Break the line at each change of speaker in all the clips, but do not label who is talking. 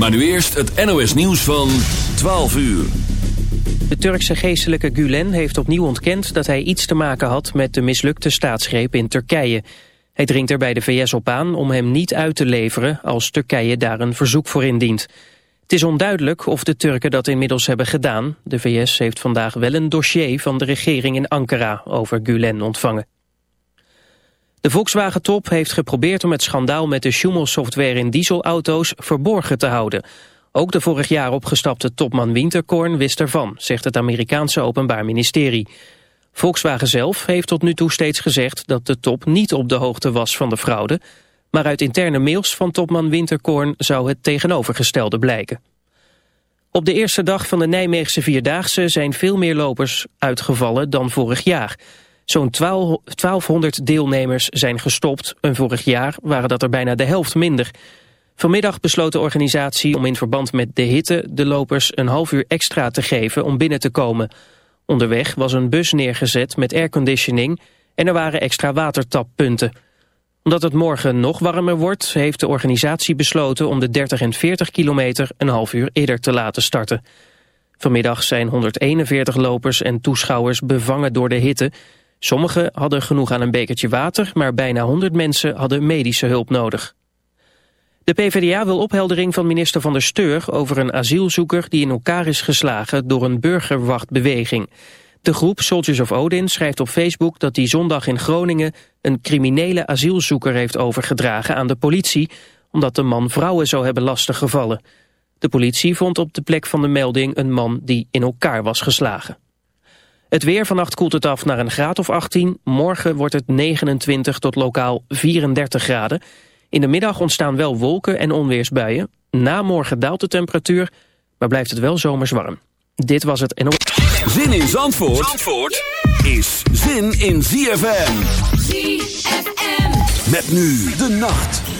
Maar nu eerst het NOS nieuws van 12 uur.
De Turkse geestelijke Gulen heeft opnieuw ontkend dat hij iets te maken had met de mislukte staatsgreep in Turkije. Hij dringt er bij de VS op aan om hem niet uit te leveren als Turkije daar een verzoek voor indient. Het is onduidelijk of de Turken dat inmiddels hebben gedaan. De VS heeft vandaag wel een dossier van de regering in Ankara over Gulen ontvangen. De Volkswagen-top heeft geprobeerd om het schandaal met de Schumel-software in dieselauto's verborgen te houden. Ook de vorig jaar opgestapte topman Winterkorn wist ervan, zegt het Amerikaanse Openbaar Ministerie. Volkswagen zelf heeft tot nu toe steeds gezegd dat de top niet op de hoogte was van de fraude, maar uit interne mails van topman Winterkorn zou het tegenovergestelde blijken. Op de eerste dag van de Nijmeegse Vierdaagse zijn veel meer lopers uitgevallen dan vorig jaar. Zo'n 1200 deelnemers zijn gestopt en vorig jaar waren dat er bijna de helft minder. Vanmiddag besloot de organisatie om in verband met de hitte de lopers een half uur extra te geven om binnen te komen. Onderweg was een bus neergezet met airconditioning en er waren extra watertappunten. Omdat het morgen nog warmer wordt, heeft de organisatie besloten om de 30 en 40 kilometer een half uur eerder te laten starten. Vanmiddag zijn 141 lopers en toeschouwers bevangen door de hitte. Sommigen hadden genoeg aan een bekertje water, maar bijna 100 mensen hadden medische hulp nodig. De PvdA wil opheldering van minister Van der Steur over een asielzoeker die in elkaar is geslagen door een burgerwachtbeweging. De groep Soldiers of Odin schrijft op Facebook dat die zondag in Groningen een criminele asielzoeker heeft overgedragen aan de politie, omdat de man vrouwen zou hebben lastiggevallen. De politie vond op de plek van de melding een man die in elkaar was geslagen. Het weer vannacht koelt het af naar een graad of 18. Morgen wordt het 29 tot lokaal 34 graden. In de middag ontstaan wel wolken en onweersbuien. Na morgen daalt de temperatuur, maar blijft het wel zomers warm. Dit was het NO.
Zin in Zandvoort, Zandvoort is zin in ZFM.
ZFM.
Met nu de nacht.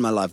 in my life.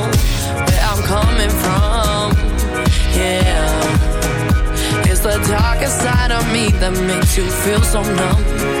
makes you feel so numb.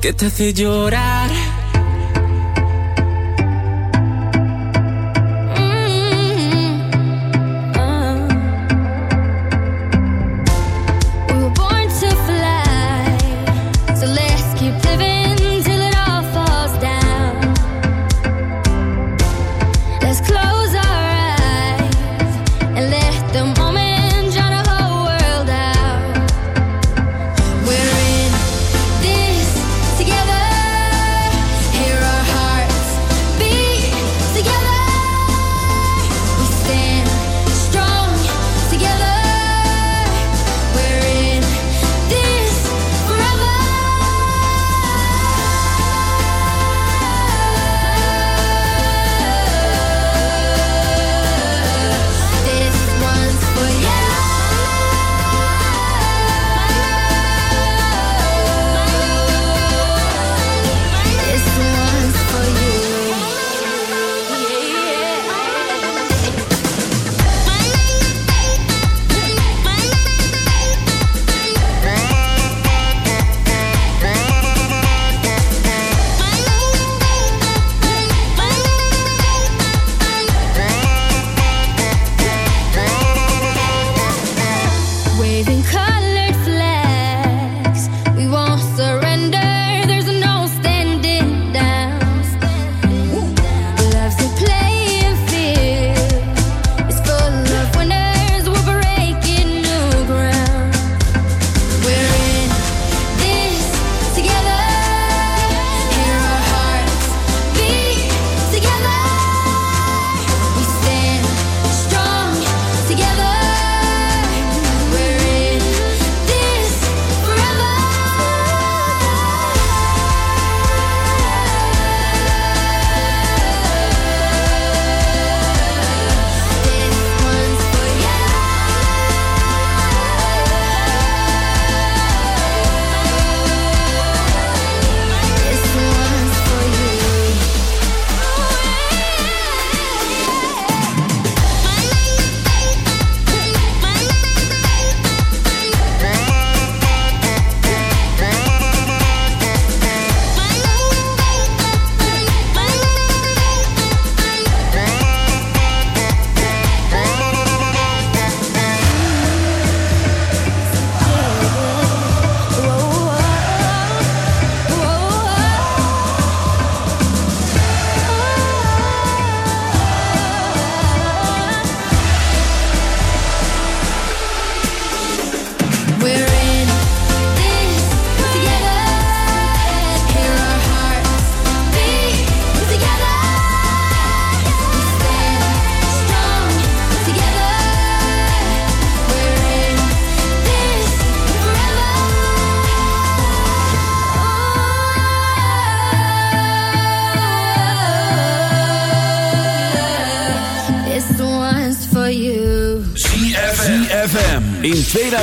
que te
hace llorar.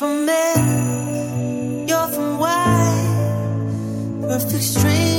from
men, you're from white. Perfect stranger.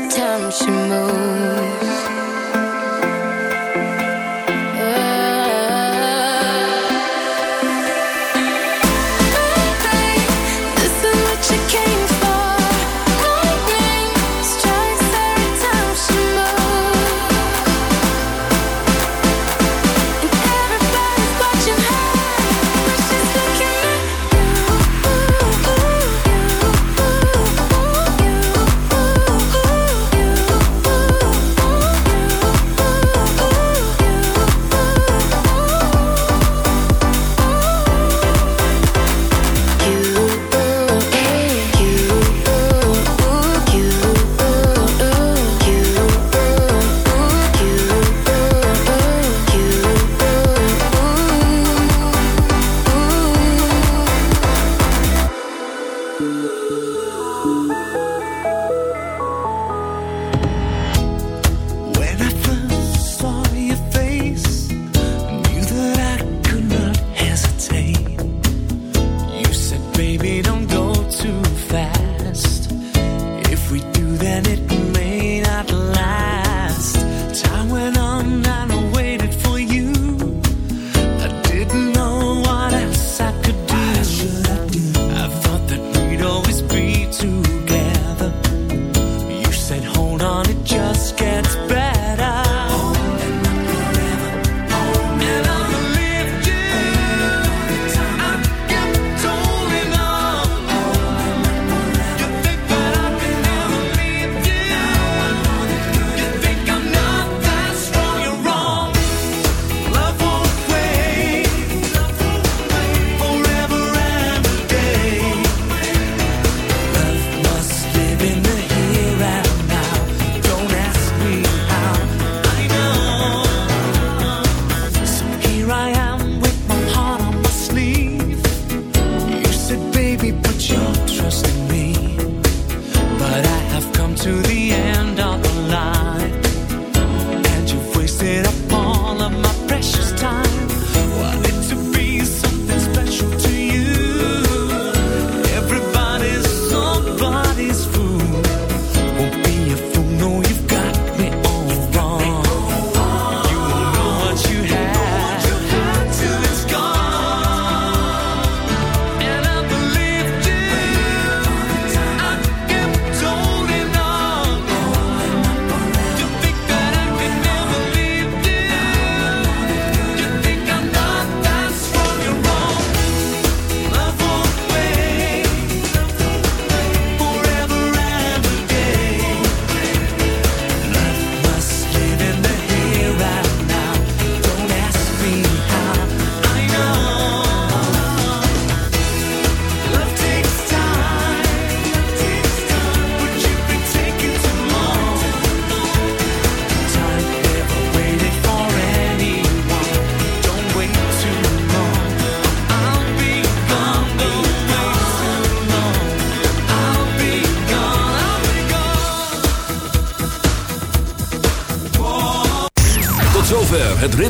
every time she moves.